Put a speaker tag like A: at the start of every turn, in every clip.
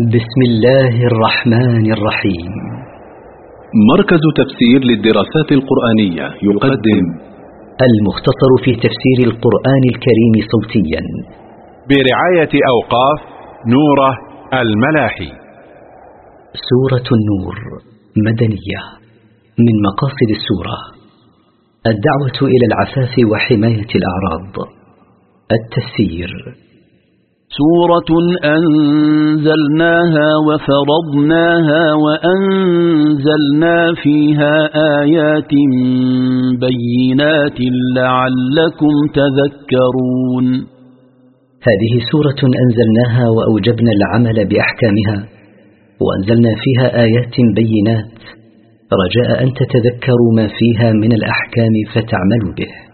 A: بسم الله الرحمن الرحيم.
B: مركز تفسير للدراسات القرآنية يقدم
A: المختصر في تفسير القرآن الكريم صوتيا.
C: برعاية أوقاف نورة الملاحي.
A: سورة النور مدنية من مقاصد السورة. الدعوة إلى العفاف وحماية الأعراض. التفسير
D: سورة أنزلناها وفرضناها وأنزلنا فيها آيات بينات لعلكم تذكرون.
A: هذه سورة أنزلناها وأوجبنا العمل بأحكامها وأنزلنا فيها آيات بينات رجاء أن تتذكروا ما فيها من الأحكام فتعملوا به.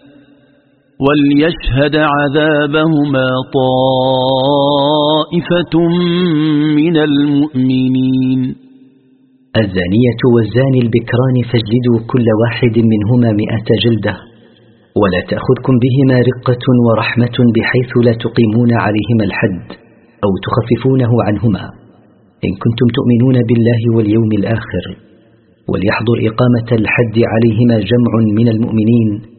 D: وليشهد عذابهما طائفة من المؤمنين.
A: الزانية والزاني البكران فاجلدوا كل واحد منهما مئة جلدة ولا تأخذكم بهما رقة ورحمة بحيث لا تقيمون عليهما الحد أو تخففونه عنهما. إن كنتم تؤمنون بالله واليوم الآخر وليحضر إقامة الحد عليهما جمع من المؤمنين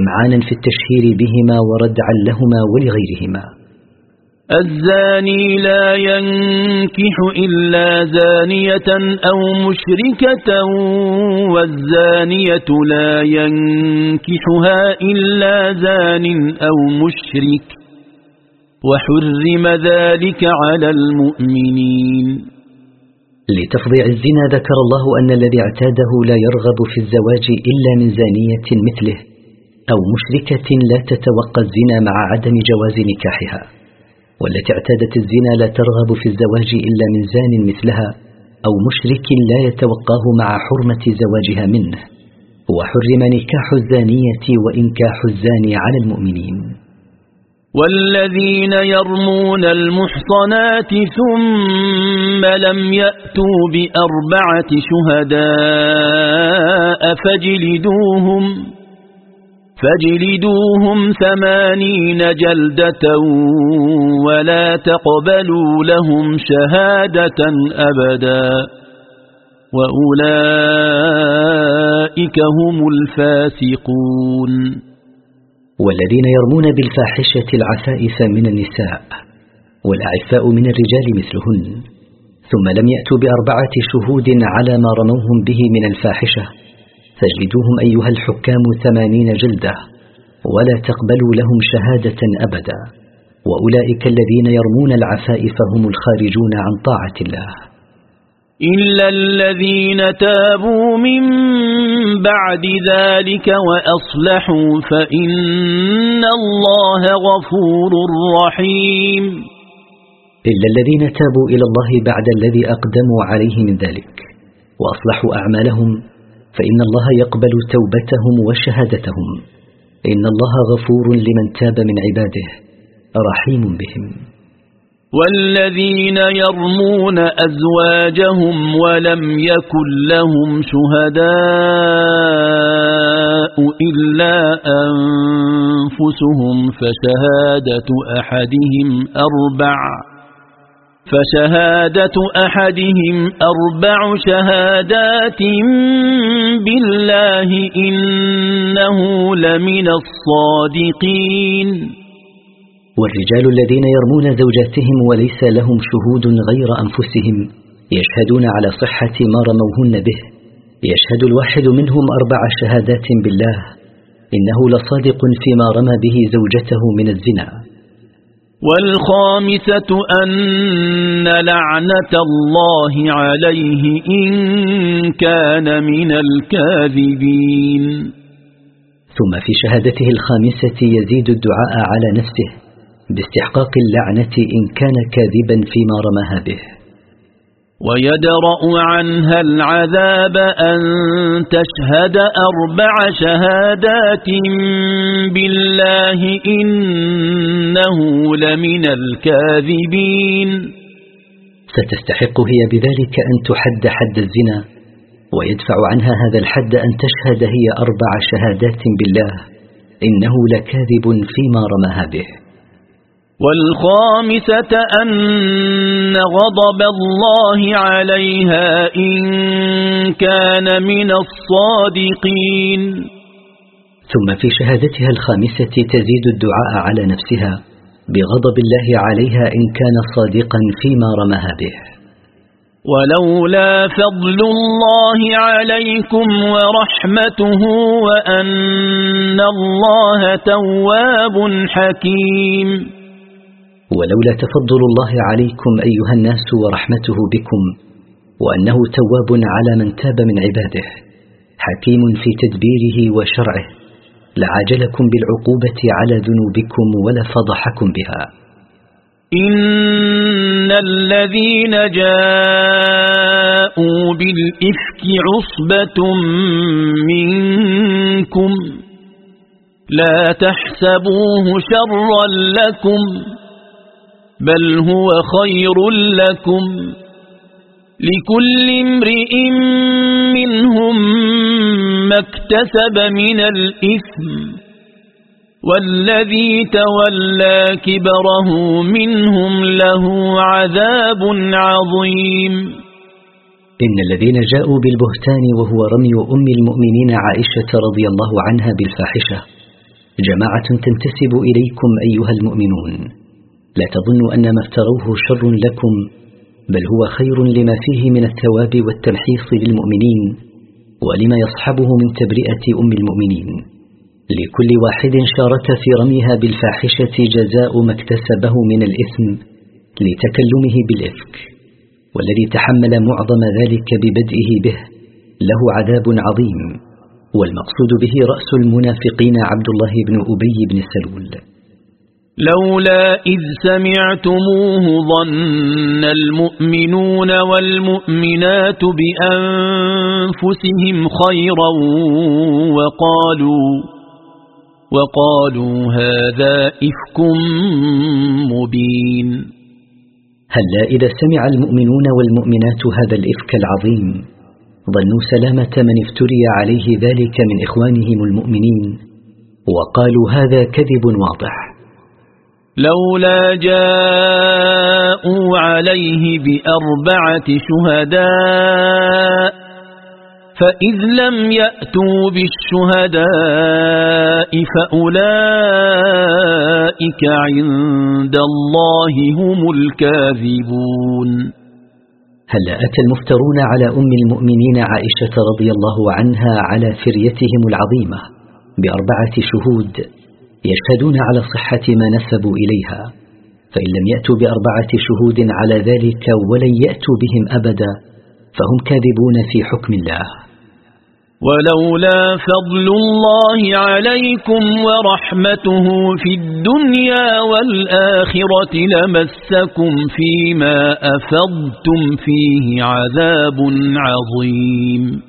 A: إمعانا في التشهير بهما وردعا لهما ولغيرهما.
D: الزاني لا ينكح إلا زانية أو مشركة والزانية لا ينكحها إلا زان أو مشرك. وحرم ذلك على المؤمنين.
A: لتفضيع الزنا ذكر الله أن الذي اعتاده لا يرغب في الزواج إلا من زانية مثله. أو مشركة لا تتوقى الزنا مع عدم جواز نكاحها والتي اعتادت الزنا لا ترغب في الزواج إلا من زان مثلها أو مشرك لا يتوقاه مع حرمة زواجها منه وحرم نكاح الزانية وإنكاح الزاني على المؤمنين.
D: والذين يرمون المحصنات ثم لم يأتوا بأربعة شهداء فاجلدوهم فاجلدوهم ثمانين جلدة ولا تقبلوا لهم شهادة أبدا وأولئك هم الفاسقون.
A: والذين يرمون بالفاحشة العفائف من النساء والأعفاء من الرجال مثلهن ثم لم يأتوا بأربعة شهود على ما رموهم به من الفاحشة. فاجلدوهم أيها الحكام ثمانين جلدة ولا تقبلوا لهم شهادة أبدا. وأولئك الذين يرمون العفائف هم الخارجون عن طاعة الله.
D: إلا الذين تابوا من بعد ذلك وأصلحوا فإن الله غفور رحيم.
A: إلا الذين تابوا إلى الله بعد الذي أقدموا عليه من ذلك وأصلحوا أعمالهم فإن الله يقبل توبتهم وشهادتهم. إن الله غفور لمن تاب من عباده رحيم بهم.
D: والذين يرمون أزواجهم ولم يكن لهم شهداء إلا أنفسهم فشهادة أحدهم أربع. فشهادة أحدهم أربع شهادات بالله إنه لمن الصادقين.
A: والرجال الذين يرمون زوجاتهم وليس لهم شهود غير أنفسهم يشهدون على صحة ما رموهن به. يشهد الواحد منهم أربع شهادات بالله إنه لصادق فيما رمى به زوجته من الزنا.
D: والخامسة أن لعنة الله عليه إن كان من الكاذبين.
A: ثم في شهادته الخامسة يزيد الدعاء على نفسه باستحقاق اللعنة إن كان كاذبا فيما رماها به.
D: ويدرأ عنها العذاب أن تشهد أربع شهادات بالله إنه لمن الكاذبين.
A: ستستحق هي بذلك أن تحد حد الزنا ويدفع عنها هذا الحد أن تشهد هي أربع شهادات بالله إنه لكاذب فيما رماها به.
D: والخامسة أن غضب الله عليها إن كان من الصادقين.
A: ثم في شهادتها الخامسة تزيد الدعاء على نفسها بغضب الله عليها إن كان صادقا فيما رمها به.
D: ولولا فضل الله عليكم ورحمته وأن الله تواب حكيم.
A: ولولا تفضل الله عليكم أيها الناس ورحمته بكم وأنه تواب على من تاب من عباده حكيم في تدبيره وشرعه لعاجلكم بالعقوبة على ذنوبكم ولا فضحكم بها.
D: إن الذين جاءوا بالإفك عصبة منكم لا تحسبوه شرا لكم. بل هو خير لكم لكل امرئ منهم ما اكتسب من الإثم والذي تولى كبره منهم له عذاب عظيم
A: إن الذين جاءوا بالبهتان وهو رمي أم المؤمنين عائشة رضي الله عنها بالفاحشة جماعة تنتسب إليكم أيها المؤمنون لا تظنوا أن ما افتروه شر لكم بل هو خير لما فيه من الثواب والتمحيص للمؤمنين ولما يصحبه من تبرئة أم المؤمنين. لكل واحد شارك في رميها بالفاحشة جزاء ما اكتسبه من الإثم لتكلمه بالإفك. والذي تحمل معظم ذلك ببدئه به له عذاب عظيم والمقصود به رأس المنافقين عبد الله بن أبي بن سلول.
D: لولا إذ سمعتموه ظن المؤمنون والمؤمنات بأنفسهم خيرا وقالوا وقالوا هذا إفك مبين.
A: هلا إذا سمع المؤمنون والمؤمنات هذا الإفك العظيم ظنوا سلامة من افتري عليه ذلك من إخوانهم المؤمنين وقالوا هذا كذب واضح.
D: لولا جاءوا عليه بأربعة شهداء فإذ لم يأتوا بالشهداء فأولئك عند الله هم الكاذبون.
A: هل أتى المفترون على أم المؤمنين عائشة رضي الله عنها على فريتهم العظيمة بأربعة شهود؟ يشهدون على صحة ما نسبوا إليها فإن لم يأتوا بأربعة شهود على ذلك ولن يأتوا بهم أبدا فهم كاذبون في حكم الله.
D: ولولا فضل الله عليكم ورحمته في الدنيا والآخرة لمسكم فيما أفضتم فيه عذاب عظيم.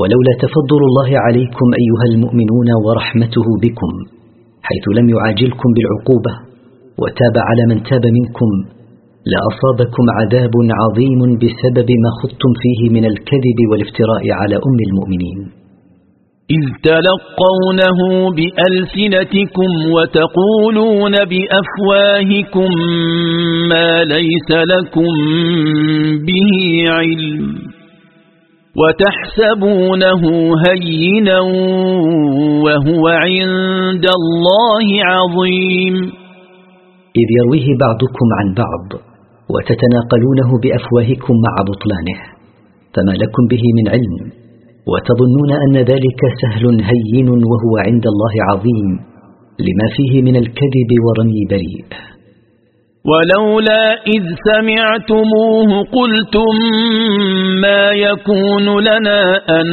A: ولولا تفضل الله عليكم أيها المؤمنون ورحمته بكم حيث لم يعاجلكم بالعقوبة وتاب على من تاب منكم لأصابكم عذاب عظيم بسبب ما خضتم فيه من الكذب والافتراء على أم المؤمنين.
D: إذ تلقونه بألسنتكم وتقولون بأفواهكم ما ليس لكم به علم. وتحسبونه هينا وهو عند الله عظيم.
A: إذ يرويه بعضكم عن بعض وتتناقلونه بأفواهكم مع بطلانه فما لكم به من علم وتظنون أن ذلك سهل هين وهو عند الله عظيم لما فيه من الكذب ورمي بريء.
D: ولولا إذ سمعتموه قلتم ما يكون لنا أن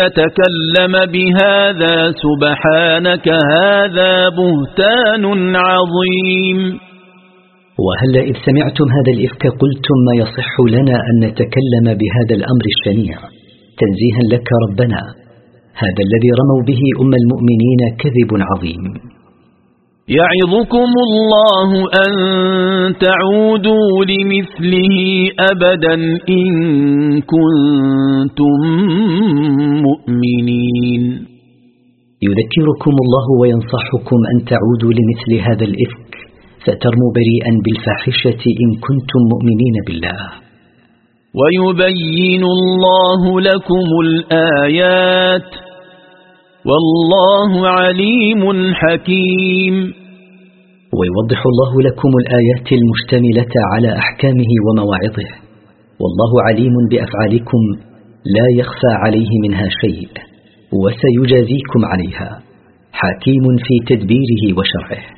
D: نتكلم بهذا سبحانك هذا بهتان عظيم.
A: وهلا إذ سمعتم هذا الإفك قلتم ما يصح لنا أن نتكلم بهذا الأمر الشنيع؟ تنزيها لك ربنا. هذا الذي رموا به أم المؤمنين كذب عظيم.
D: يعظكم الله أن تعودوا لمثله أبدا إن كنتم مؤمنين.
A: يذكركم الله وينصحكم أن تعودوا لمثل هذا الإفك فترموا بريئا بالفاحشة إن كنتم مؤمنين بالله.
D: ويبين الله لكم الآيات والله عليم حكيم.
A: ويوضح الله لكم الآيات المشتملة على أحكامه ومواعظه. والله عليم بأفعالكم لا يخفى عليه منها شيء وسيجازيكم عليها. حكيم في تدبيره وشرعه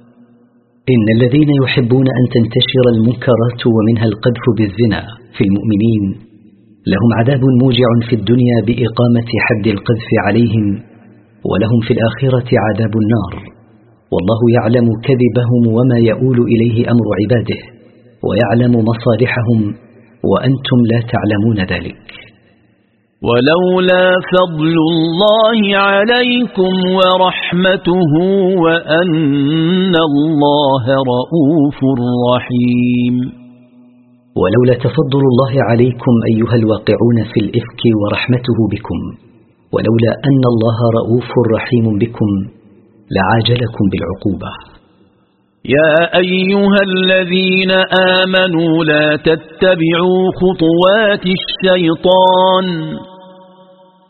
A: إن الذين يحبون أن تنتشر المنكرات ومنها القذف بالزنا في المؤمنين لهم عذاب موجع في الدنيا بإقامة حد القذف عليهم ولهم في الآخرة عذاب النار. والله يعلم كذبهم وما يؤول إليه أمر عباده ويعلم مصالحهم وأنتم لا تعلمون ذلك.
D: ولولا فضل الله عليكم ورحمته وأن الله رؤوف رحيم.
A: ولولا تفضل الله عليكم أيها الواقعون في الإفك ورحمته بكم ولولا أن الله رؤوف رحيم بكم لعاجلكم بالعقوبة.
D: يا أيها الذين آمنوا لا تتبعوا خطوات الشيطان.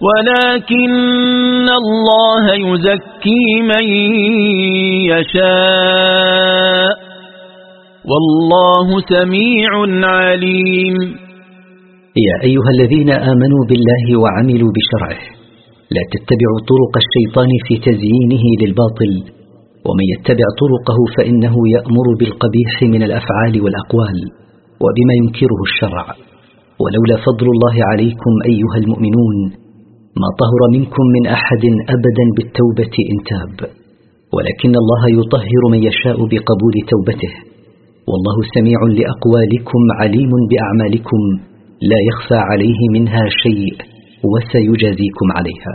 D: ولكن الله يزكي من يشاء والله سميع عليم.
A: يا أيها الذين آمنوا بالله وعملوا بشرعه لا تتبعوا طرق الشيطان في تزيينه للباطل ومن يتبع طرقه فإنه يأمر بالقبيح من الأفعال والأقوال وبما ينكره الشرع. ولولا فضل الله عليكم أيها المؤمنون ما طهر منكم من أحد أبدا بالتوبة إن تاب. ولكن الله يطهر من يشاء بقبول توبته. والله سميع لأقوالكم عليم بأعمالكم لا يخفى عليه منها شيء وسيجازيكم عليها.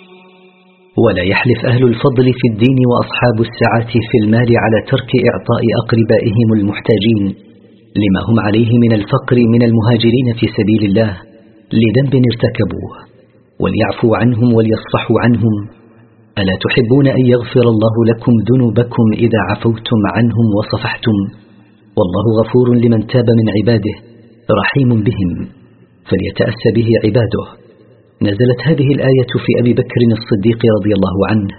A: ولا يحلف أهل الفضل في الدين وأصحاب السعة في المال على ترك إعطاء أقربائهم المحتاجين لما هم عليه من الفقر من المهاجرين في سبيل الله لذنب ارتكبوه وليعفوا عنهم وليصفحوا عنهم. ألا تحبون أن يغفر الله لكم ذنوبكم إذا عفوتم عنهم وصفحتم؟ والله غفور لمن تاب من عباده رحيم بهم. فليتأسى به عباده. نزلت هذه الآية في أبي بكر الصديق رضي الله عنه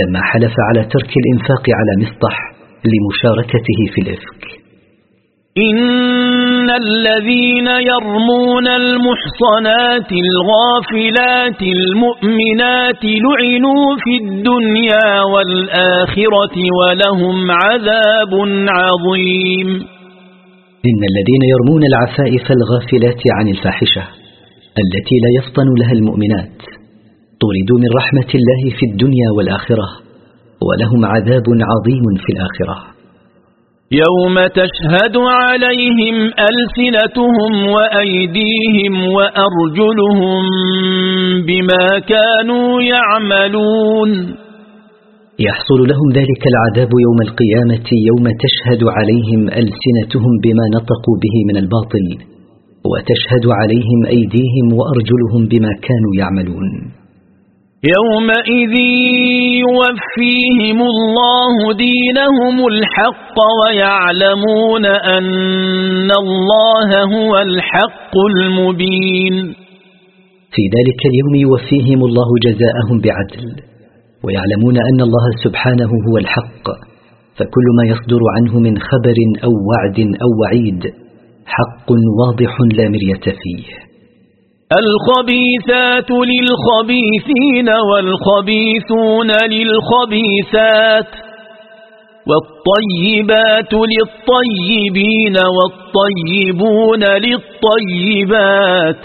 A: لما حلف على ترك الإنفاق على مصطح لمشاركته في الإفك.
D: إن الذين يرمون المحصنات الغافلات المؤمنات لعنوا في الدنيا والآخرة ولهم عذاب عظيم.
A: إن الذين يرمون العفائف الغافلات عن الفاحشة التي لا يفطن لها المؤمنات. طردوا من رحمة الله في الدنيا والآخرة ولهم عذاب عظيم في الآخرة.
D: يوم تشهد عليهم ألسنتهم وأيديهم وأرجلهم بما كانوا يعملون.
A: يحصل لهم ذلك العذاب يوم القيامة يوم تشهد عليهم ألسنتهم بما نطقوا به من الباطل. وتشهد عليهم أيديهم وأرجلهم بما كانوا يعملون.
D: يومئذ يوفيهم الله دينهم الحق ويعلمون أن الله هو الحق المبين.
A: في ذلك اليوم يوفيهم الله جزاءهم بعدل ويعلمون أن الله سبحانه هو الحق فكل ما يصدر عنه من خبر أو وعد أو وعيد حق واضح لا مرية فيه.
D: الخبيثات للخبيثين والخبيثون للخبيثات والطيبات للطيبين والطيبون للطيبات.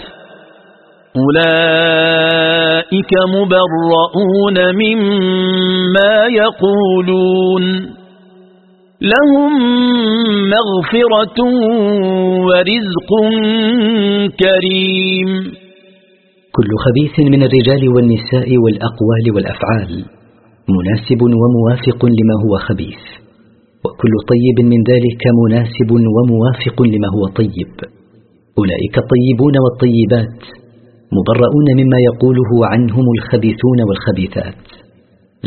D: أولئك مبرؤون مما يقولون. لهم مغفرة ورزق كريم.
A: كل خبيث من الرجال والنساء والأقوال والأفعال مناسب وموافق لما هو خبيث وكل طيب من ذلك مناسب وموافق لما هو طيب. أولئك الطيبون والطيبات مبرؤون مما يقوله عنهم الخبيثون والخبيثات.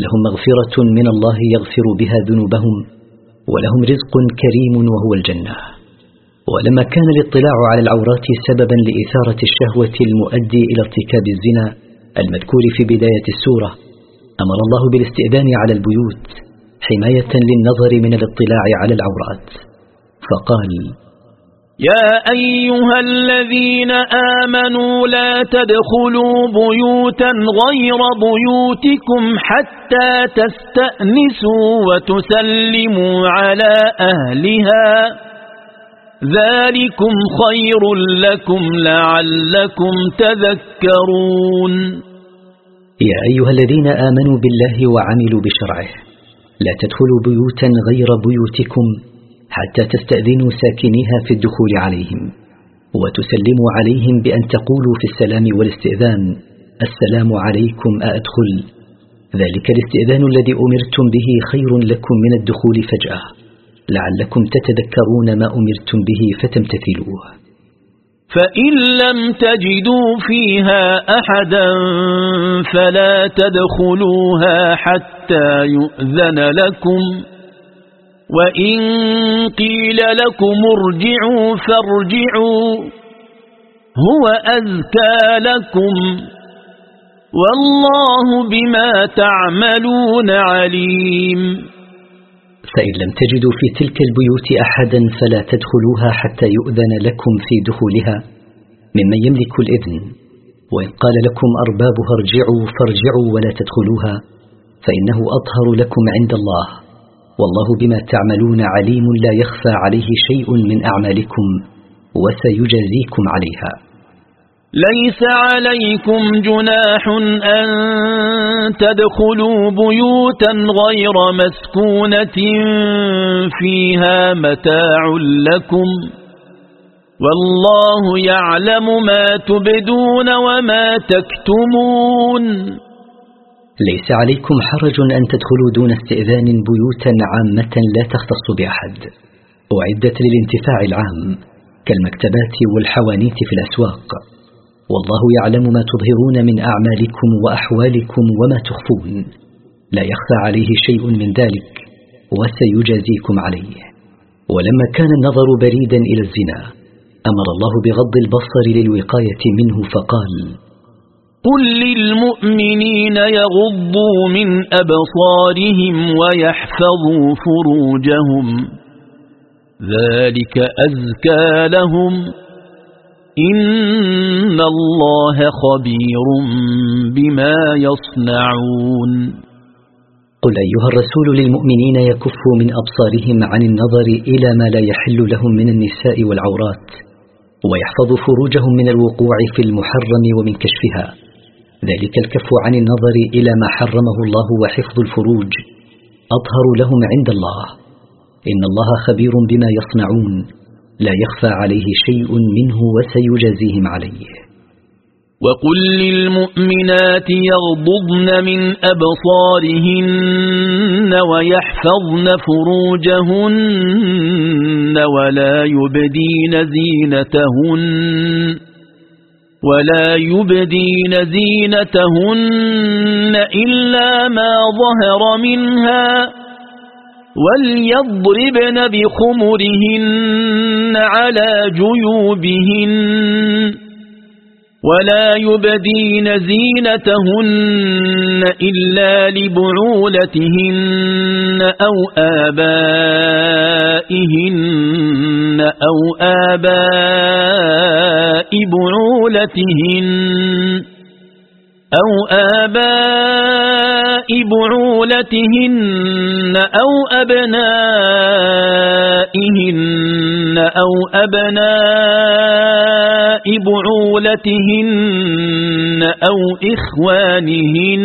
A: لهم مغفرة من الله يغفر بها ذنوبهم ولهم رزق كريم وهو الجنة. ولما كان الاطلاع على العورات سببا لإثارة الشهوة المؤدي إلى ارتكاب الزنا المذكور في بداية السورة أمر الله بالاستئذان على البيوت حماية للنظر من الاطلاع على العورات. فقال
D: يا أيها الذين آمنوا لا تدخلوا بيوتا غير بيوتكم حتى تستأنسوا وتسلموا على أهلها. ذلكم خير لكم لعلكم تذكرون.
A: يا أيها الذين آمنوا بالله وعملوا بشرعه لا تدخلوا بيوتا غير بيوتكم حتى تستأذنوا ساكنيها في الدخول عليهم وتسلموا عليهم بأن تقولوا في السلام والاستئذان السلام عليكم أأدخل؟ ذلك الاستئذان الذي أمرتم به خير لكم من الدخول فجأة لعلكم تتذكرون ما أمرتم به فتمتثلوه.
D: فإن لم تجدوا فيها أحدا فلا تدخلوها حتى يؤذن لكم. وإن قيل لكم ارجعوا فارجعوا هو أذكى لكم والله بما تعملون عليم
A: فإن لم تجدوا في تلك البيوت أحدا فلا تدخلوها حتى يؤذن لكم في دخولها ممن يملك الإذن. وإن قال لكم أربابها ارجعوا فارجعوا ولا تدخلوها فإنه أطهر لكم عند الله. والله بما تعملون عليم لا يخفى عليه شيء من أعمالكم وسيجازيكم عليها.
D: ليس عليكم جناح أن تدخلوا بيوتا غير مسكونة فيها متاع لكم والله يعلم ما تبدون وما تكتمون.
A: ليس عليكم حرج أن تدخلوا دون استئذان بيوتا عامة لا تختص بأحد. أعدت للانتفاع العام كالمكتبات والحوانيت في الأسواق. والله يعلم ما تظهرون من أعمالكم وأحوالكم وما تخفون. لا يخفى عليه شيء من ذلك وسيجازيكم عليه. ولما كان النظر بريدا إلى الزنا أمر الله بغض البصر للوقاية منه فقال
D: قل للمؤمنين يغضوا من أبصارهم ويحفظوا فروجهم ذلك أزكى لهم إن الله خبير بما يصنعون
A: قل أيها الرسول للمؤمنين يكفوا من أبصارهم عن النظر إلى ما لا يحل لهم من النساء والعورات ويحفظوا فروجهم من الوقوع في المحرم ومن كشفها ذلك الكف عن النظر إلى ما حرمه الله وحفظ الفروج. أطهر لهم عند الله. إن الله خبير بما يصنعون. لا يخفى عليه شيء منه وسيجازيهم عليه.
D: وقل للمؤمنات يغضضن من أبصارهن ويحفظن فروجهن ولا يبدين زينتهن. ولا يبدين زينتهن إلا ما ظهر منها وليضربن بخمرهن على جيوبهن ولا يبدين زينتهن إلا لبعولتهن أو آبائهن أو آباء بعولتهن. أو آباء بعولتهن أو أبنائهن أو أبناء بعولتهن أو إخوانهن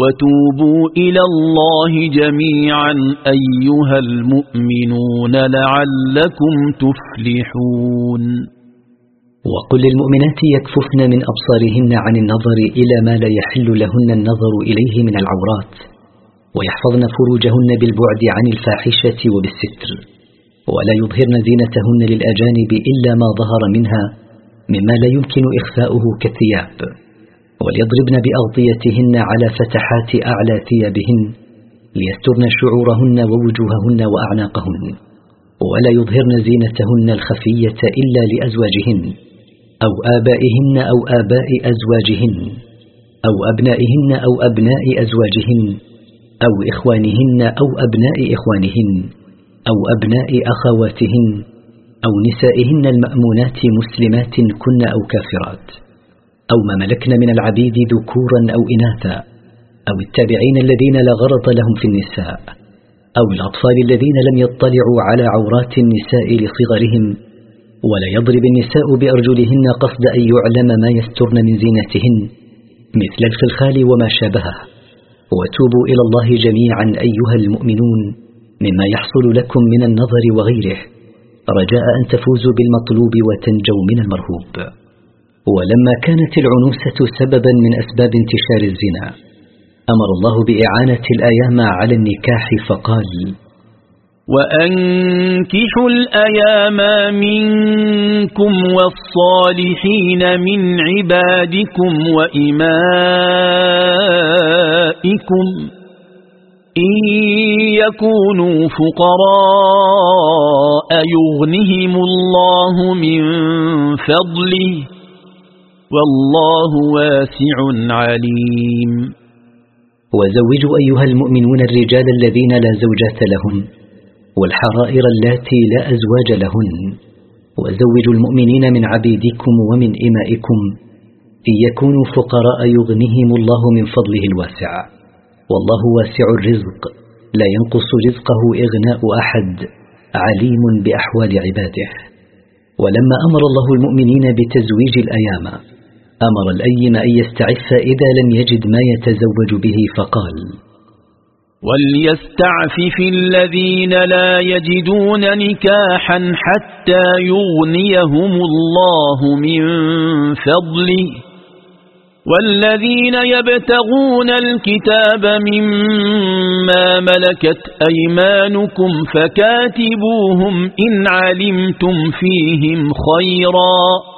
D: وتوبوا إلى الله جميعا أيها المؤمنون لعلكم تفلحون.
A: وقل للمؤمنات يكففن من أبصارهن عن النظر إلى ما لا يحل لهن النظر إليه من العورات ويحفظن فروجهن بالبعد عن الفاحشة وبالستر ولا يظهرن زينتهن للأجانب إلا ما ظهر منها مما لا يمكن إخفاؤه كالثياب. وليضربن بأغطيتهن على فتحات أعلى ثيابهن ليسترن شعورهن ووجوههن وأعناقهن ولا يظهرن زينتهن الخفية إلا لأزواجهن أو آبائهن أو آباء أزواجهن أو أبنائهن أو أبناء أزواجهن أو إخوانهن أو أبناء إخوانهن أو أبناء أخواتهن أو نسائهن المأمونات مسلمات كن أو كافرات. أو ما ملكن من العبيد ذكورا أو إناثا أو التابعين الذين لا غرض لهم في النساء أو الأطفال الذين لم يطلعوا على عورات النساء لصغرهم ولا يضرب النساء بأرجلهن قصد أن يعلم ما يسترن من زينتهن مثل الفلخال وما شابهه. وتوبوا إلى الله جميعا أيها المؤمنون مما يحصل لكم من النظر وغيره. رجاء أن تفوزوا بالمطلوب وتنجوا من المرهوب. ولما كانت العنوسة سببا من أسباب انتشار الزنا أمر الله بإعانة الأيام على النكاح فقال
D: وأنكحوا الأيام منكم والصالحين من عبادكم وإمائكم إن يكونوا فقراء يغنهم الله من فضله والله واسع عليم.
A: وزوجوا أيها المؤمنون الرجال الذين لا زوجات لهم والحرائر اللاتي لا أزواج لهن. وزوجوا المؤمنين من عبيدكم ومن إمائكم إن يكونوا فقراء يغنيهم الله من فضله الواسع. والله واسع الرزق. لا ينقص رزقه إغناء أحد. عليم بأحوال عباده. ولما أمر الله المؤمنين بتزويج الأيام أمر الأيم أن يستعف إذا لم يجد ما يتزوج به فقال
D: وليستعفف الذين لا يجدون نكاحا حتى يغنيهم الله من فضله. والذين يبتغون الكتاب مما ملكت أيمانكم فكاتبوهم إن علمتم فيهم خيرا.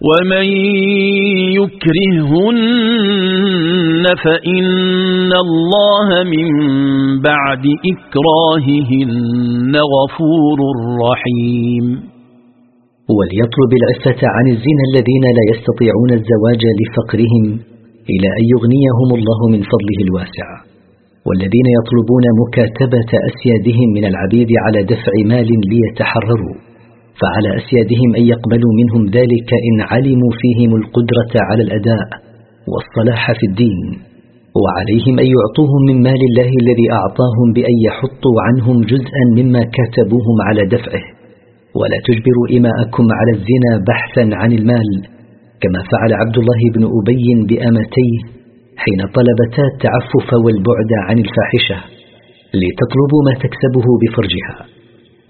D: ومن يكرهن فإن الله من بعد إكراههن غفور رحيم
A: وليطلب العفة عن الزنا الذين لا يستطيعون الزواج لفقرهم إلى أن يغنيهم الله من فضله الواسع والذين يطلبون مكاتبة أسيادهم من العبيد على دفع مال ليتحرروا فعلى أسيادهم أن يقبلوا منهم ذلك إن علموا فيهم القدرة على الأداء والصلاح في الدين وعليهم أن يعطوهم من مال الله الذي أعطاهم بأن يحطوا عنهم جزءا مما كاتبوهم على دفعه. ولا تجبروا إماءكم على الزنا بحثا عن المال كما فعل عبد الله بن أبي بأمتيه حين طلبتا التعفف والبعد عن الفاحشة لتطلبوا ما تكسبه بفرجها.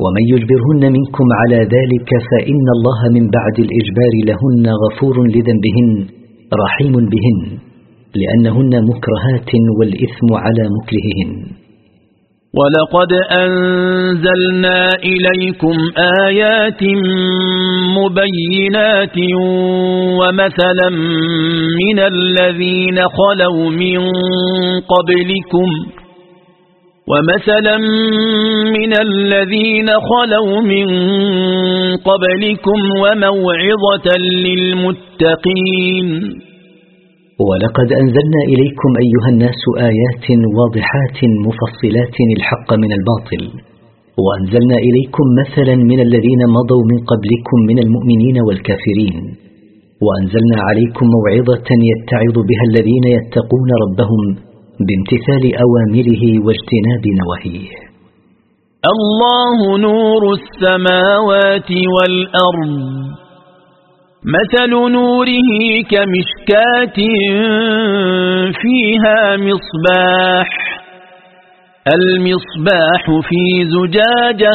A: ومن يجبرهن منكم على ذلك فإن الله من بعد الإجبار لهن غفور لذنبهن رحيم بهن لأنهن مكرهات والإثم على مكرههن.
D: ولقد أنزلنا إليكم آيات مبينات ومثلا من الذين خلوا من قبلكم ومثلا من الذين خلوا من قبلكم وموعظة للمتقين.
A: ولقد أنزلنا إليكم أيها الناس آيات واضحات مفصلات الحق من الباطل. وأنزلنا إليكم مثلا من الذين مضوا من قبلكم من المؤمنين والكافرين. وأنزلنا عليكم موعظة يتعظ بها الذين يتقون ربهم بامتثال أوامره واجتناب نواهيه.
D: الله نور السماوات والأرض. مثل نوره كمشكاة فيها مصباح. المصباح في زجاجة.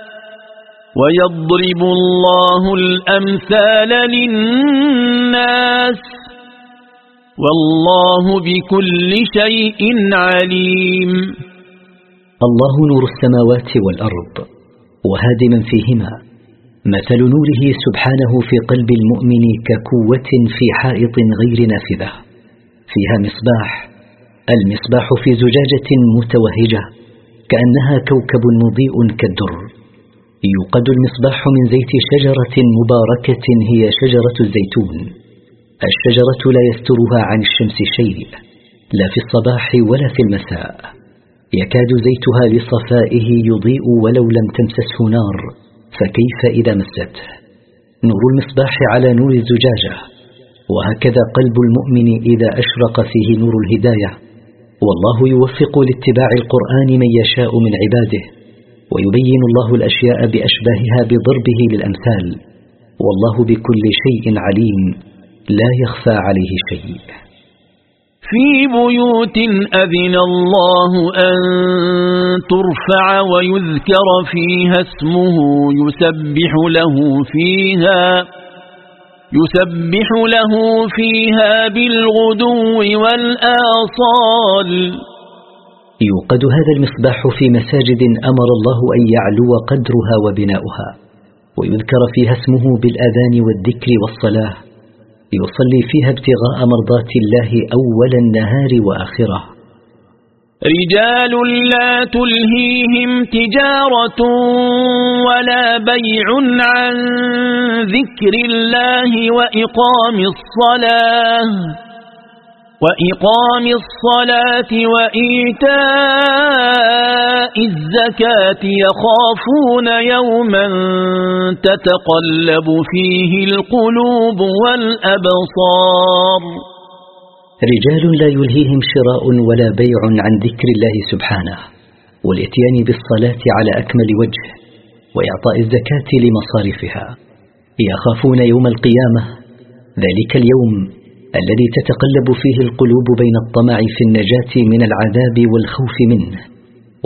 D: ويضرب الله الأمثال للناس والله بكل شيء عليم.
A: الله نور السماوات والأرض وهادي من فيهما مثل نوره سبحانه في قلب المؤمن ككوة في حائط غير نافذة فيها مصباح المصباح في زجاجة متوهجة كأنها كوكب مضيء كالدر. يوقد المصباح من زيت شجرة مباركة هي شجرة الزيتون. الشجرة لا يسترها عن الشمس شيء لا في الصباح ولا في المساء. يكاد زيتها لصفائه يضيء ولو لم تمسسه نار فكيف إذا مسته؟ نور المصباح على نور الزجاجة. وهكذا قلب المؤمن إذا أشرق فيه نور الهداية. والله يوفق لاتباع القرآن من يشاء من عباده. ويبين الله الأشياء بأشباهها بضربه للأمثال. والله بكل شيء عليم. لا يخفى عليه شيء.
D: في بيوت أذن الله أن ترفع ويذكر فيها اسمه. يسبح له فيها يسبح له فيها بالغدو والآصال.
A: يوقد هذا المصباح في مساجد أمر الله أن يعلو قدرها وبناؤها ويذكر فيها اسمه بالأذان والذكر والصلاة يصلي فيها ابتغاء مرضات الله أول النهار وآخره.
D: رجال لا تلهيهم تجارة ولا بيع عن ذكر الله وإقام الصلاة. وإقام الصلاة وإيتاء الزكاة يخافون يوما تتقلب فيه القلوب والأبصار.
A: رجال لا يلهيهم شراء ولا بيع عن ذكر الله سبحانه والإتيان بالصلاة على أكمل وجه وإعطاء الزكاة لمصارفها. يخافون يوم القيامة ذلك اليوم الذي تتقلب فيه القلوب بين الطمع في النجاة من العذاب والخوف منه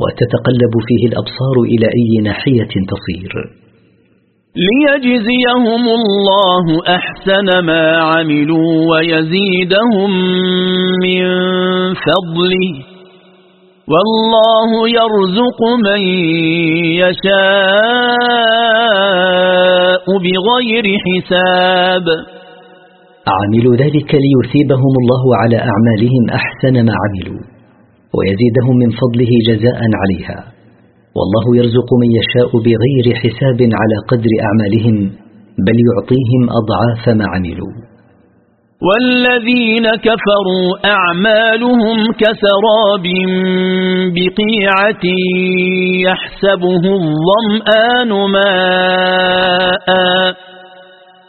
A: وتتقلب فيه الأبصار إلى أي ناحية تصير.
D: ليجزيهم الله أحسن ما عملوا ويزيدهم من فضله. والله يرزق من يشاء بغير حساب.
A: عملوا ذلك ليثيبهم الله على أعمالهم أحسن ما عملوا ويزيدهم من فضله جزاء عليها. والله يرزق من يشاء بغير حساب على قدر أعمالهم بل يعطيهم أضعاف ما عملوا.
D: والذين كفروا أعمالهم كسراب بقيعة يحسبه الظمآن ماءً.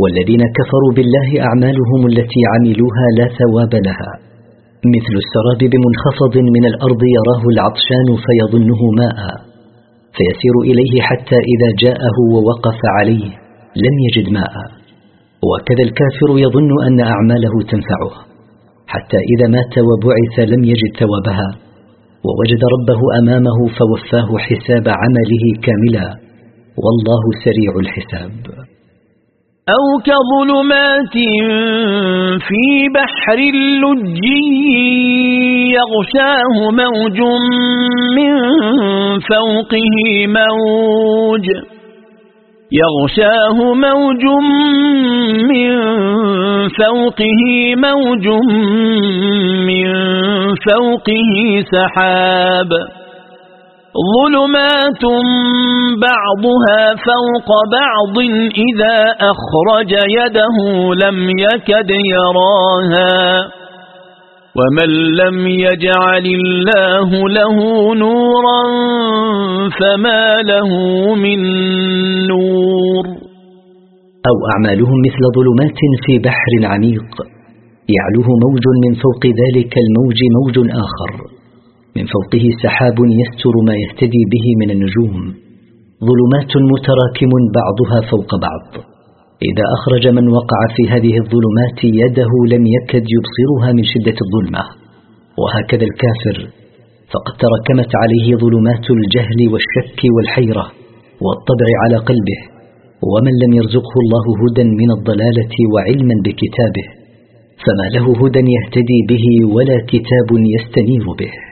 A: والذين كفروا بالله أعمالهم التي عملوها لا ثواب لها. مثل السراب بمنخفض من الأرض يراه العطشان فيظنه ماء فيسير إليه حتى إذا جاءه ووقف عليه لم يجد ماء. وكذا الكافر يظن أن أعماله تنفعه. حتى إذا مات وبعث لم يجد ثوابها. ووجد ربه أمامه فوفاه حساب عمله كاملا. والله سريع الحساب.
D: أو كظلمات في بحر اللج يغشاه موج من فوقه موج يغشاه موج من فوقه موج من فوقه سحاب ظلمات بعضها فوق بعض إذا أخرج يده لم يكد يراها ومن لم يجعل الله له نورا فما له من نور
A: أو أعمالهم مثل ظلمات في بحر عميق يعلوه موج من فوق ذلك الموج موج آخر. من فوقه سحاب يستر ما يهتدي به من النجوم ظلمات متراكم بعضها فوق بعض. إذا أخرج من وقع في هذه الظلمات يده لم يكد يبصرها من شدة الظلمة. وهكذا الكافر فقد تراكمت عليه ظلمات الجهل والشك والحيرة والطبع على قلبه. ومن لم يرزقه الله هدى من الضلالة وعلما بكتابه فما له هدى يهتدي به ولا كتاب يستنير به.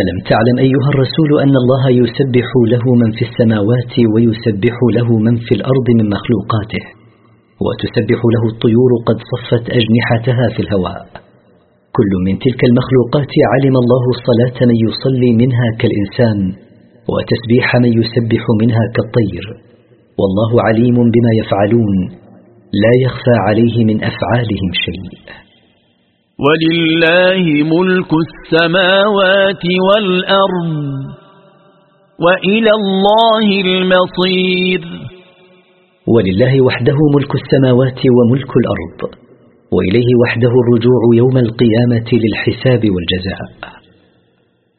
A: ألم تعلم أيها الرسول أن الله يسبح له من في السماوات ويسبح له من في الأرض من مخلوقاته؟ وتسبح له الطيور قد صفت أجنحتها في الهواء. كل من تلك المخلوقات علم الله الصلاة من يصلي منها كالإنسان وتسبيح من يسبح منها كالطير. والله عليم بما يفعلون لا يخفى عليه من أفعالهم شيء.
D: ولله ملك السماوات والأرض وإلى الله المصير.
A: ولله وحده ملك السماوات وملك الأرض وإليه وحده الرجوع يوم القيامة للحساب والجزاء.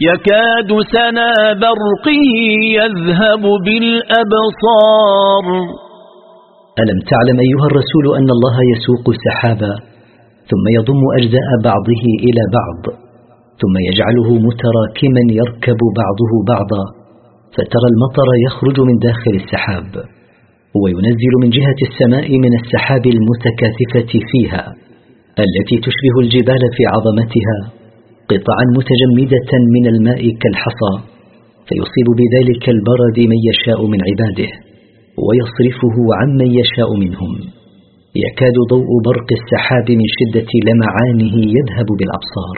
D: يكاد سنا برقه يذهب بالأبصار.
A: ألم تعلم أيها الرسول أن الله يسوق سحابا ثم يضم أجزاء بعضه إلى بعض ثم يجعله متراكما يركب بعضه بعضا فترى المطر يخرج من داخل السحاب وينزل من جهة السماء من السحاب المتكاثفة فيها التي تشبه الجبال في عظمتها. قطعا متجمدة من الماء كالحصى فيصيب بذلك البرد من يشاء من عباده ويصرفه عمن يشاء منهم. يكاد ضوء برق السحاب من شدة لمعانه يذهب بالأبصار.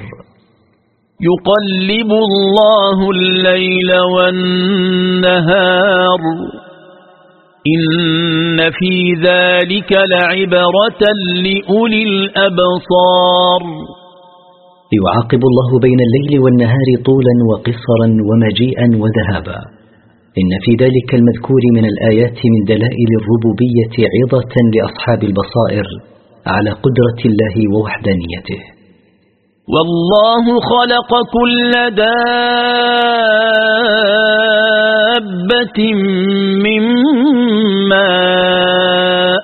D: يقلب الله الليل والنهار. إن في ذلك لعبرة لأولي الأبصار.
A: يعاقب الله بين الليل والنهار طولا وقصرا ومجيئا وذهابا. إن في ذلك المذكور من الآيات من دلائل الربوبية عظة لأصحاب البصائر على قدرة الله ووحدانيته.
D: والله خلق كل دابة من ماء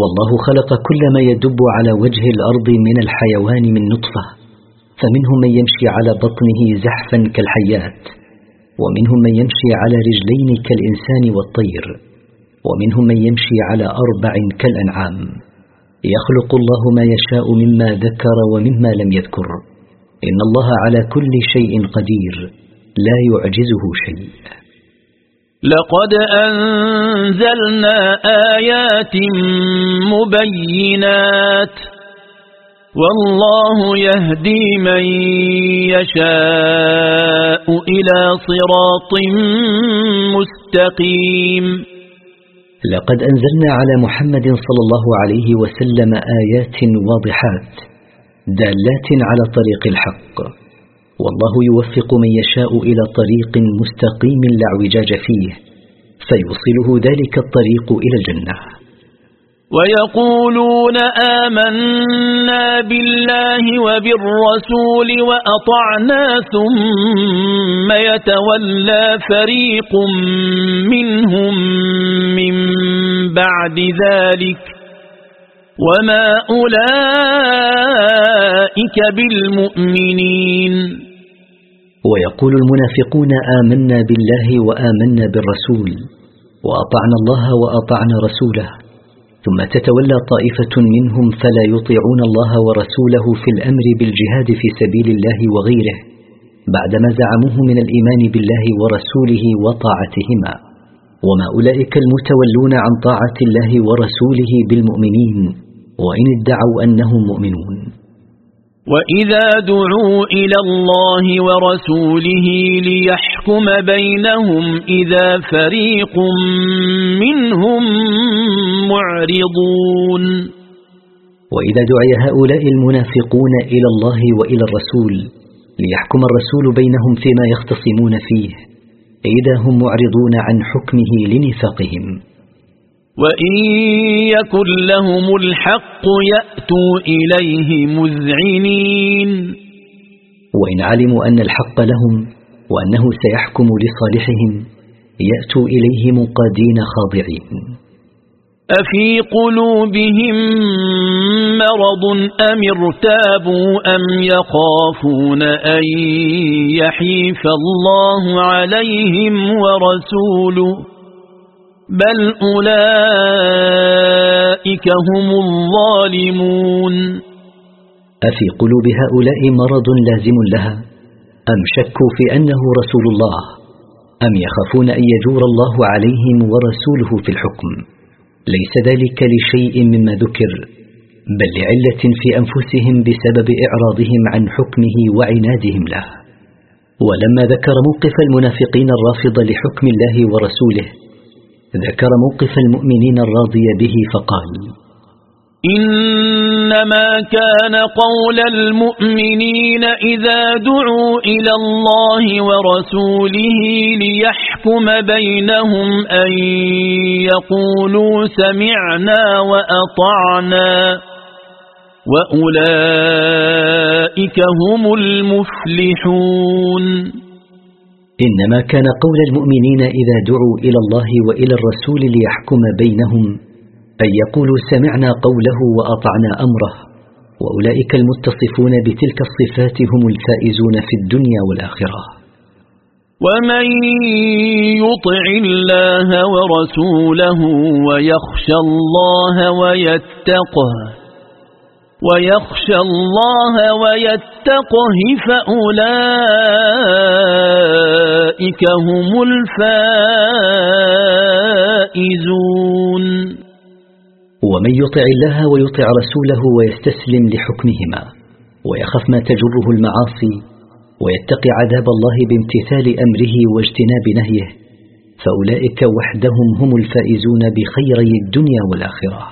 A: والله خلق كل ما يدب على وجه الأرض من الحيوان من نطفة فمنهم من يمشي على بطنه زحفا كالحيات ومنهم من يمشي على رجلين كالإنسان والطير ومنهم من يمشي على أربع كالأنعام. يخلق الله ما يشاء مما ذكر ومما لم يذكر إن الله على كل شيء قدير لا يعجزه شيء.
D: لقد أنزلنا آيات مبينات والله يهدي من يشاء إلى صراط مستقيم.
A: لقد أنزلنا على محمد صلى الله عليه وسلم آيات واضحات دالات على طريق الحق. والله يوفق من يشاء إلى طريق مستقيم لا اعوجاج فيه فيوصله ذلك الطريق إلى الجنة.
D: ويقولون آمنا بالله وبالرسول وأطعنا ثم يتولى فريق منهم من بعد ذلك وما أولئك بالمؤمنين.
A: ويقول المنافقون آمنا بالله وآمنا بالرسول وأطعنا الله وأطعنا رسوله ثم تتولى طائفة منهم فلا يطيعون الله ورسوله في الأمر بالجهاد في سبيل الله وغيره بعدما زعموه من الإيمان بالله ورسوله وطاعتهما. وما أولئك المتولون عن طاعة الله ورسوله بالمؤمنين. وإن ادعوا أنهم مؤمنون.
D: وإذا دعوا إلى الله ورسوله ليحكم بينهم إذا فريق منهم معرضون.
A: وإذا دعي هؤلاء المنافقون إلى الله وإلى الرسول ليحكم الرسول بينهم فيما يختصمون فيه إذا هم معرضون عن حكمه لنفاقهم.
D: وإن يكن لهم الحق يأتوا إليه مذعنين
A: وإن علموا أن الحق لهم وأنه سيحكم لصالحهم يأتوا إليه منقادين خاضعين
D: أفي قلوبهم مرض أم ارتابوا أم يخافون أن يحيف الله عليهم ورسوله بل أولئك هم الظالمون
A: أفي قلوب هؤلاء مرض لازم لها؟ أم شكوا في أنه رسول الله؟ أم يخافون أن يجور الله عليهم ورسوله في الحكم؟ ليس ذلك لشيء مما ذكر بل لعلة في أنفسهم بسبب إعراضهم عن حكمه وعنادهم له. ولما ذكر موقف المنافقين الرافض لحكم الله ورسوله ذكر موقف المؤمنين الراضي به فقال
D: إنما كان قول المؤمنين إذا دعوا إلى الله ورسوله ليحكم بينهم أن يقولوا سمعنا وأطعنا وأولئك هم المفلحون.
A: إنما كان قول المؤمنين إذا دعوا إلى الله وإلى الرسول ليحكم بينهم أن يقولوا سمعنا قوله وأطعنا أمره. وأولئك المتصفون بتلك الصفات هم الفائزون في الدنيا والآخرة.
D: ومن يطع الله ورسوله ويخشى الله ويتقه ويخشى الله ويتقه فأولئك هم الفائزون.
A: ومن يطع الله ويطع رسوله ويستسلم لحكمهما ويخف ما تجره المعاصي ويتقي عذاب الله بامتثال أمره واجتناب نهيه فأولئك وحدهم هم الفائزون بخيري الدنيا والآخرة.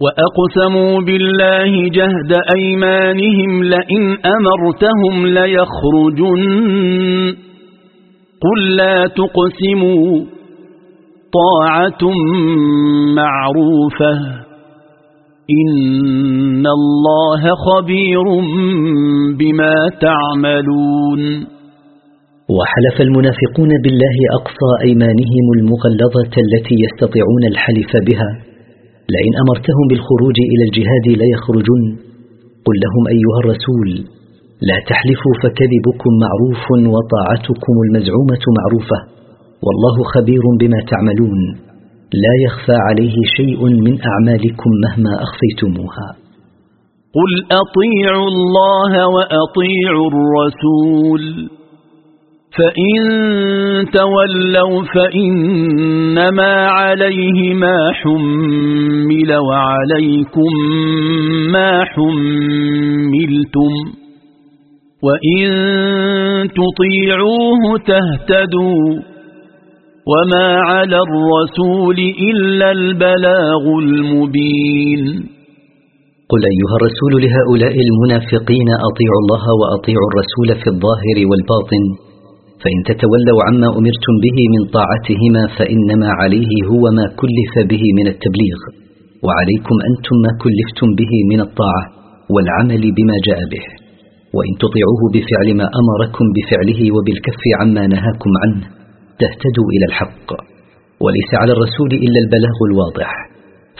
D: وأقسموا بالله جهد أيمانهم لئن أمرتهم ليخرجن. قل لا تقسموا. طاعة معروفة. إن الله خبير بما تعملون.
A: وحلف المنافقون بالله أقصى أيمانهم المغلظة التي يستطيعون الحلف بها. لئن أمرتهم بالخروج إلى الجهاد لا يخرجون قل لهم أيها الرسول لا تحلفوا فكذبكم معروف وطاعتكم المزعومة معروفة والله خبير بما تعملون لا يخفى عليه شيء من أعمالكم مهما أخفيتموها
D: قل أطيعوا الله وأطيعوا الرسول فإن تولوا فإنما عليه ما حمل وعليكم ما حملتم وإن تطيعوه تهتدوا وما على الرسول إلا البلاغ المبين
A: قل أيها الرسول لهؤلاء المنافقين أطيعوا الله وأطيعوا الرسول في الظاهر والباطن فإن تتولوا عما أمرتم به من طاعتهما فإنما عليه هو ما كلف به من التبليغ وعليكم أنتم ما كلفتم به من الطاعة والعمل بما جاء به وإن تطيعوه بفعل ما أمركم بفعله وبالكف عما نهاكم عنه تهتدوا إلى الحق. وليس على الرسول إلا البلاغ الواضح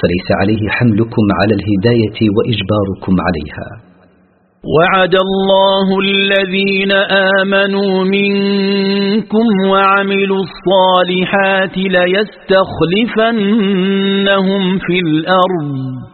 A: فليس عليه حملكم على الهداية وإجباركم عليها.
D: وعد الله الذين آمنوا منكم وعملوا الصالحات ليستخلفنهم في الأرض.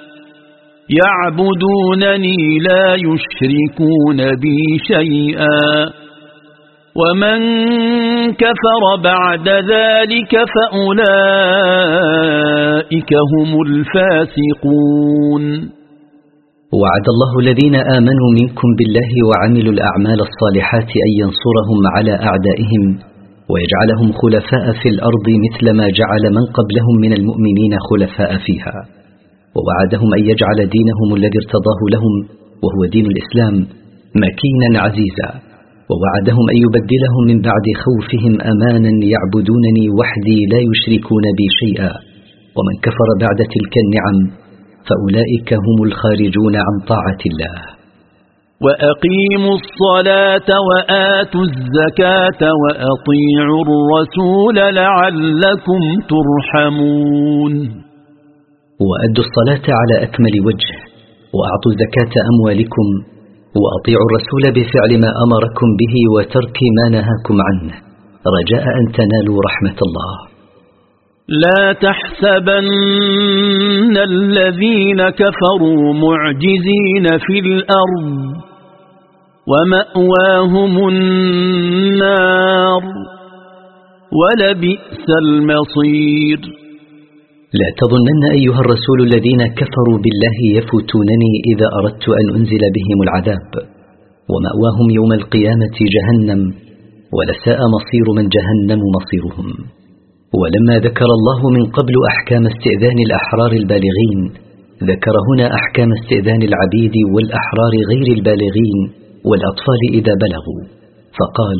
D: يعبدونني لا يشركون بي شيئا. ومن كفر بعد ذلك فأولئك هم الفاسقون.
A: وعد الله الذين آمنوا منكم بالله وعملوا الأعمال الصالحات أن ينصرهم على أعدائهم ويجعلهم خلفاء في الأرض مثل ما جعل من قبلهم من المؤمنين خلفاء فيها. ووعدهم أن يجعل دينهم الذي ارتضاه لهم وهو دين الإسلام مكينا عزيزا. ووعدهم أن يبدلهم من بعد خوفهم أمانا يعبدونني وحدي لا يشركون بي شيئا. ومن كفر بعد تلك النعم فأولئك هم الخارجون عن طاعة الله.
D: وأقيموا الصلاة وآتوا الزكاة وأطيعوا الرسول لعلكم ترحمون.
A: وأدوا الصلاة على أكمل وجه وأعطوا زكاة أموالكم وأطيعوا الرسول بفعل ما أمركم به وترك ما نهاكم عنه. رجاء أن تنالوا رحمة الله.
D: لا تحسبن الذين كفروا معجزين في الأرض ومأواهم النار ولبئس المصير.
A: لا تظنن أيها الرسول الذين كفروا بالله يفوتونني إذا أردت أن أنزل بهم العذاب ومأواهم يوم القيامة جهنم ولساء مصير من جهنم مصيرهم. ولما ذكر الله من قبل أحكام استئذان الأحرار البالغين ذكر هنا أحكام استئذان العبيد والأحرار غير البالغين والأطفال إذا بلغوا فقال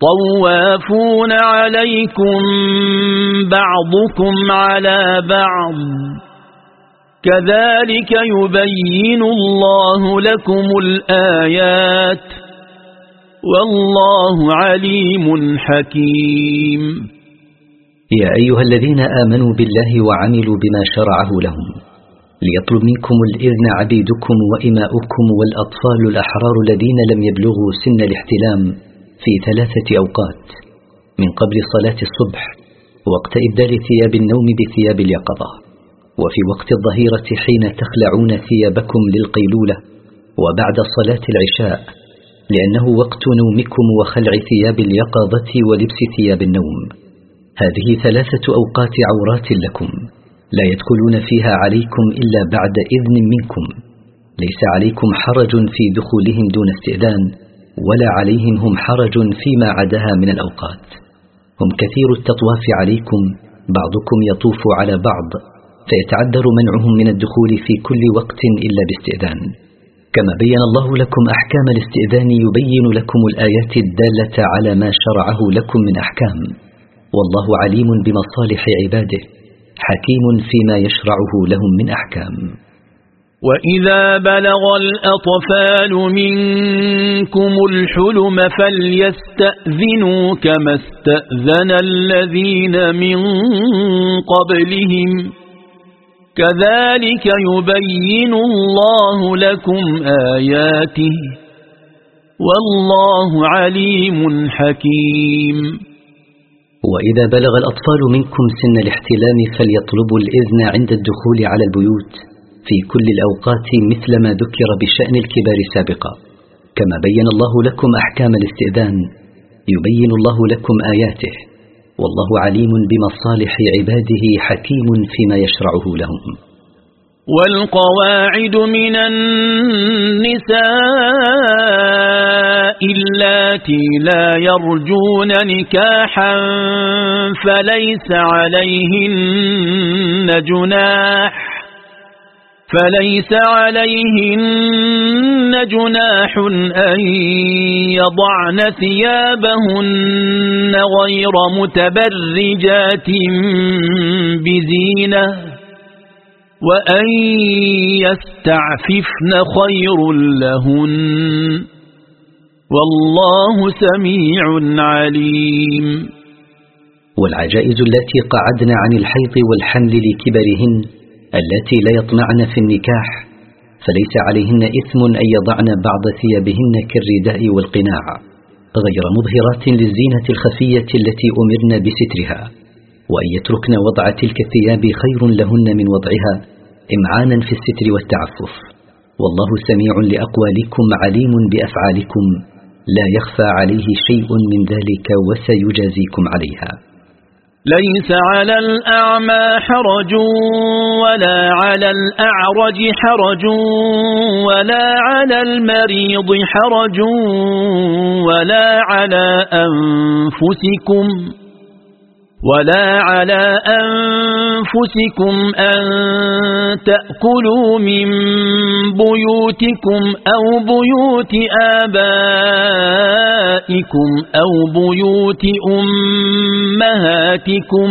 D: طوافون عليكم بعضكم على بعض. كذلك يبين الله لكم الآيات. والله عليم حكيم.
A: يا أيها الذين آمنوا بالله وعملوا بما شرعه لهم. ليطلب منكم الإذن عبيدكم وإماؤكم والأطفال الأحرار الذين لم يبلغوا سن الاحتلام. في ثلاثة أوقات من قبل صلاة الصبح وقت إبدال ثياب النوم بثياب اليقظة وفي وقت الظهيرة حين تخلعون ثيابكم للقيلولة وبعد صلاة العشاء لأنه وقت نومكم وخلع ثياب اليقظة ولبس ثياب النوم. هذه ثلاثة أوقات عورات لكم لا يدخلون فيها عليكم إلا بعد إذن منكم ليس عليكم حرج في دخولهم دون استئذان ولا عليهم هم حرج فيما عداها من الأوقات. هم كثير التطواف عليكم بعضكم يطوف على بعض فيتعذر منعهم من الدخول في كل وقت إلا باستئذان. كما بين الله لكم أحكام الاستئذان يبين لكم الآيات الدالة على ما شرعه لكم من أحكام. والله عليم بمصالح عباده حكيم فيما يشرعه لهم من أحكام.
D: وإذا بلغ الأطفال منكم الحلم فليستأذنوا كما استأذن الذين من قبلهم كذلك يبين الله لكم آياته والله عليم حكيم
A: وإذا بلغ الأطفال منكم سن الاحتلام فليطلبوا الإذن عند الدخول على البيوت في كل الأوقات مثل ما ذكر بشأن الكبار سابقا. كما بين الله لكم أحكام الاستئذان يبين الله لكم آياته والله عليم بمصالح عباده حكيم فيما يشرعه لهم.
D: والقواعد من النساء اللاتي لا يرجون نكاحا فليس عليهن جناح. فليس عليهن جناح أن يضعن ثيابهن غير متبرجات بزينة وأن يستعففن خير لهن والله سميع عليم.
A: والعجائز التي قعدن عن الحيض والحمل لكبرهن التي لا يطمعن في النكاح فليس عليهن إثم أن يضعن بعض ثيابهن كالرداء والقناع غير مظهرات للزينة الخفية التي أمرن بسترها وأن يتركن وضع تلك الثياب خير لهن من وضعها إمعانا في الستر والتعفف. والله سميع لأقوالكم عليم بأفعالكم لا يخفى عليه شيء من ذلك وسيجازيكم عليها.
D: ليس على الأعمى حرج ولا على الأعرج حرج ولا على المريض حرج ولا على أنفسكم ولا على أنفسكم أن تأكلوا من بيوتكم أو بيوت آبائكم أو بيوت أمهاتكم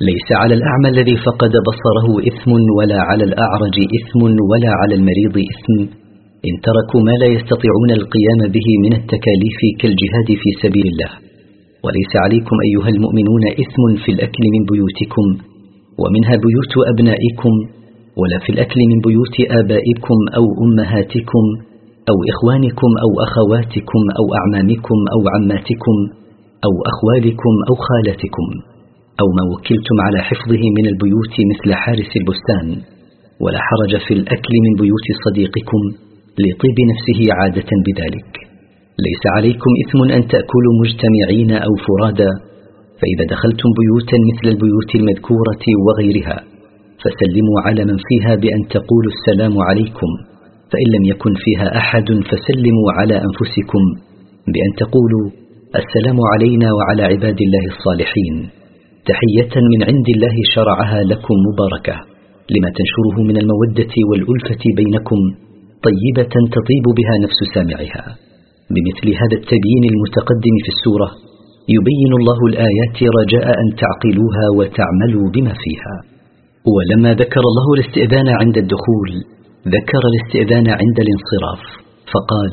A: ليس على الأعمى الذي فقد بصره إثم ولا على الأعرج إثم ولا على المريض إثم. إن تركوا ما لا يستطيعون القيام به من التكاليف كالجهاد في سبيل الله. وليس عليكم أيها المؤمنون إثم في الأكل من بيوتكم ومنها بيوت أبنائكم ولا في الأكل من بيوت آبائكم أو أمهاتكم أو إخوانكم أو أخواتكم أو أعمامكم أو عماتكم أو أخوالكم أو خالاتكم أو ما وكلتم على حفظه من البيوت مثل حارس البستان ولا حرج في الأكل من بيوت صديقكم لطيب نفسه عادة بذلك. ليس عليكم إثم أن تأكلوا مجتمعين أو فرادا فإذا دخلتم بيوتا مثل البيوت المذكورة وغيرها فسلموا على من فيها بأن تقولوا السلام عليكم فإن لم يكن فيها أحد فسلموا على أنفسكم بأن تقولوا السلام علينا وعلى عباد الله الصالحين. تحية من عند الله شرعها لكم مباركة لما تنشره من المودة والألفة بينكم طيبة تطيب بها نفس سامعها. بمثل هذا التبيين المتقدم في السورة يبين الله الآيات رجاء أن تعقلوها وتعملوا بما فيها. ولما ذكر الله الاستئذان عند الدخول ذكر الاستئذان عند الانصراف فقال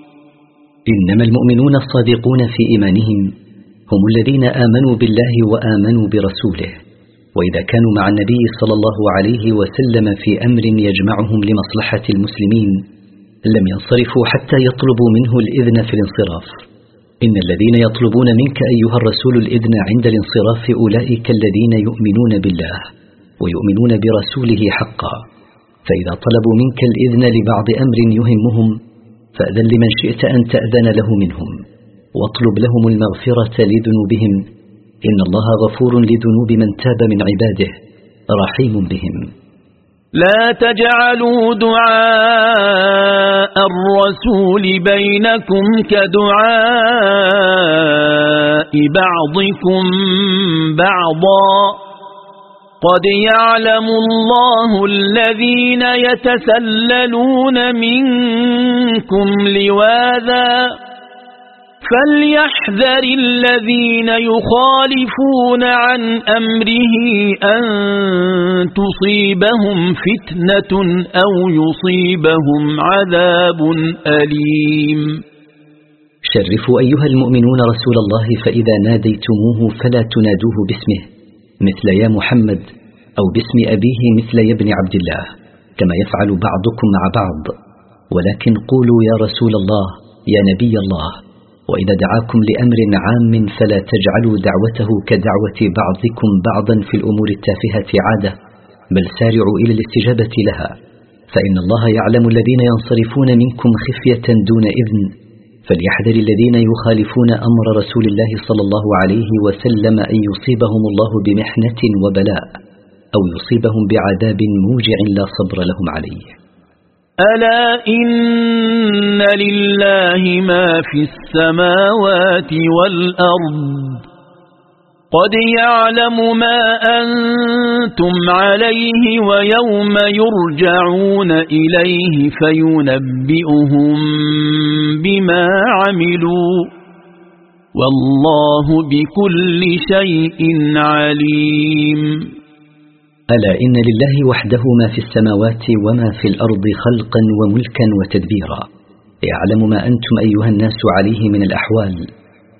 A: إنما المؤمنون الصادقون في إيمانهم هم الذين آمنوا بالله وآمنوا برسوله وإذا كانوا مع النبي صلى الله عليه وسلم في أمر يجمعهم لمصلحة المسلمين لم ينصرفوا حتى يطلبوا منه الإذن في الانصراف. إن الذين يطلبون منك أيها الرسول الإذن عند الانصراف أولئك الذين يؤمنون بالله ويؤمنون برسوله حقا. فإذا طلبوا منك الإذن لبعض أمر يهمهم فأذن لمن شئت أن تأذن له منهم واطلب لهم المغفرة لذنوبهم. إن الله غفور لذنوب من تاب من عباده رحيم بهم.
D: لا تجعلوا دعاء الرسول بينكم كدعاء بعضكم بعضا. قد يعلم الله الذين يتسللون منكم لواذا فليحذر الذين يخالفون عن أمره أن تصيبهم فتنة أو يصيبهم عذاب أليم
A: شرفوا أيها المؤمنون رسول الله فإذا ناديتموه فلا تنادوه باسمه مثل يا محمد أو باسم أبيه مثل يا ابن عبد الله كما يفعل بعضكم مع بعض. ولكن قولوا يا رسول الله يا نبي الله. وإذا دعاكم لأمر عام فلا تجعلوا دعوته كدعوة بعضكم بعضا في الأمور التافهة عادة بل سارعوا إلى الاستجابة لها. فإن الله يعلم الذين ينصرفون منكم خفية دون إذن. فليحذر الذين يخالفون أمر رسول الله صلى الله عليه وسلم أن يصيبهم الله بمحنة وبلاء أو يصيبهم بعذاب موجع لا صبر لهم عليه.
D: ألا إن لله ما في السماوات والأرض قد يعلم ما أنتم عليه ويوم يرجعون إليه فينبئهم بما عملوا والله بكل شيء عليم.
A: ألا إن لله وحده ما في السماوات وما في الأرض خلقا وملكا وتدبيرا. يعلم ما أنتم أيها الناس عليه من الأحوال.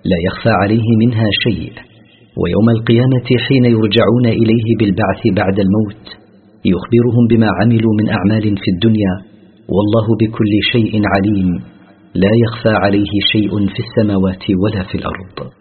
A: لا يخفى عليه منها شيء. ويوم القيامة حين يرجعون إليه بالبعث بعد الموت يخبرهم بما عملوا من أعمال في الدنيا والله بكل شيء عليم لا يخفى عليه شيء في السماوات ولا في الأرض.